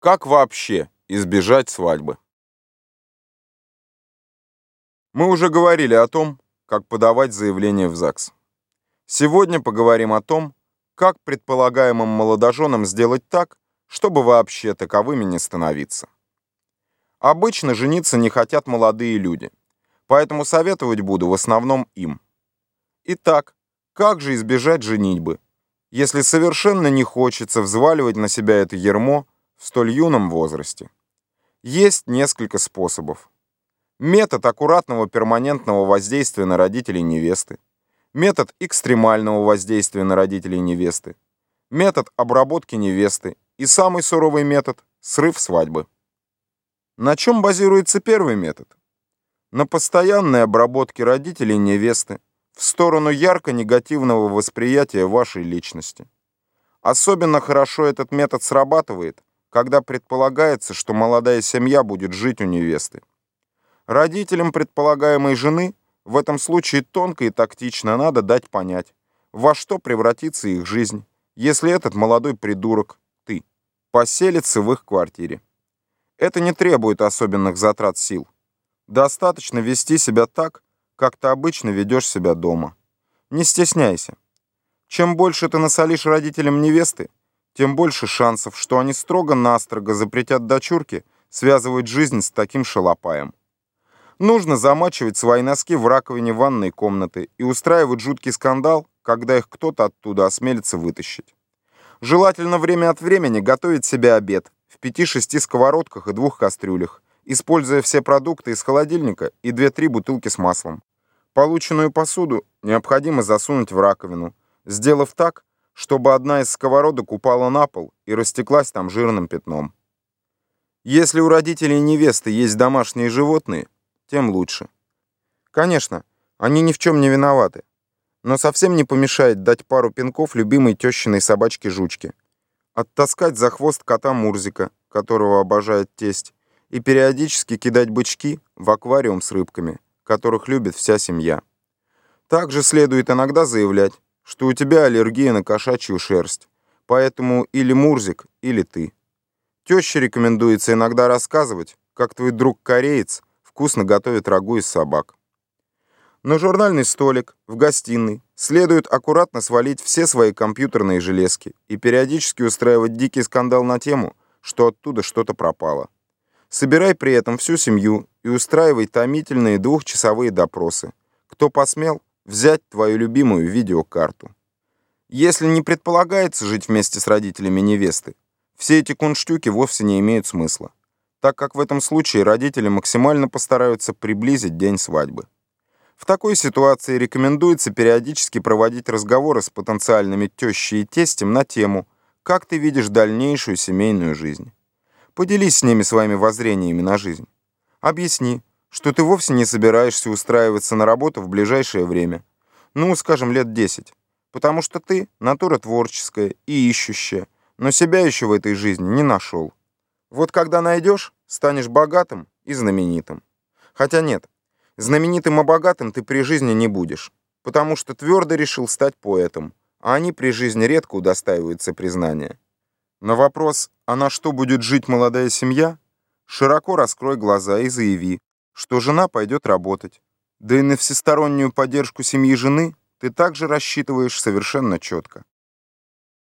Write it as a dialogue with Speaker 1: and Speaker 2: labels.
Speaker 1: Как вообще избежать свадьбы? Мы уже говорили о том, как подавать заявление в ЗАГС. Сегодня поговорим о том, как предполагаемым молодоженам сделать так, чтобы вообще таковыми не становиться. Обычно жениться не хотят молодые люди, поэтому советовать буду в основном им. Итак, как же избежать женитьбы, если совершенно не хочется взваливать на себя это ермо в столь юном возрасте? Есть несколько способов. Метод аккуратного перманентного воздействия на родителей невесты. Метод экстремального воздействия на родителей невесты. Метод обработки невесты. И самый суровый метод – срыв свадьбы. На чем базируется первый метод? На постоянной обработке родителей невесты в сторону ярко-негативного восприятия вашей личности. Особенно хорошо этот метод срабатывает, когда предполагается, что молодая семья будет жить у невесты. Родителям предполагаемой жены в этом случае тонко и тактично надо дать понять, во что превратится их жизнь, если этот молодой придурок, ты, поселится в их квартире. Это не требует особенных затрат сил. Достаточно вести себя так, как ты обычно ведешь себя дома. Не стесняйся. Чем больше ты насолишь родителям невесты, тем больше шансов, что они строго-настрого запретят дочурке связывать жизнь с таким шалопаем. Нужно замачивать свои носки в раковине ванной комнаты и устраивать жуткий скандал, когда их кто-то оттуда осмелится вытащить. Желательно время от времени готовить себе обед в 5-6 сковородках и двух кастрюлях, используя все продукты из холодильника и 2-3 бутылки с маслом. Полученную посуду необходимо засунуть в раковину, сделав так, чтобы одна из сковородок упала на пол и растеклась там жирным пятном. Если у родителей невесты есть домашние животные, тем лучше. Конечно, они ни в чем не виноваты, но совсем не помешает дать пару пинков любимой тещиной собачке-жучке, оттаскать за хвост кота Мурзика, которого обожает тесть, и периодически кидать бычки в аквариум с рыбками – которых любит вся семья. Также следует иногда заявлять, что у тебя аллергия на кошачью шерсть, поэтому или Мурзик, или ты. Теще рекомендуется иногда рассказывать, как твой друг-кореец вкусно готовит рагу из собак. На журнальный столик в гостиной следует аккуратно свалить все свои компьютерные железки и периодически устраивать дикий скандал на тему, что оттуда что-то пропало. Собирай при этом всю семью и устраивай томительные двухчасовые допросы. Кто посмел взять твою любимую видеокарту? Если не предполагается жить вместе с родителями невесты, все эти кунштюки вовсе не имеют смысла, так как в этом случае родители максимально постараются приблизить день свадьбы. В такой ситуации рекомендуется периодически проводить разговоры с потенциальными тещей и тестем на тему «Как ты видишь дальнейшую семейную жизнь?». Поделись с ними своими воззрениями на жизнь. Объясни, что ты вовсе не собираешься устраиваться на работу в ближайшее время. Ну, скажем, лет 10. Потому что ты натура творческая и ищущая, но себя еще в этой жизни не нашел. Вот когда найдешь, станешь богатым и знаменитым. Хотя нет, знаменитым и богатым ты при жизни не будешь, потому что твердо решил стать поэтом, а они при жизни редко удостаиваются признания. На вопрос, а на что будет жить молодая семья, широко раскрой глаза и заяви, что жена пойдет работать. Да и на всестороннюю поддержку семьи жены ты также рассчитываешь совершенно четко.